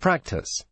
Practice.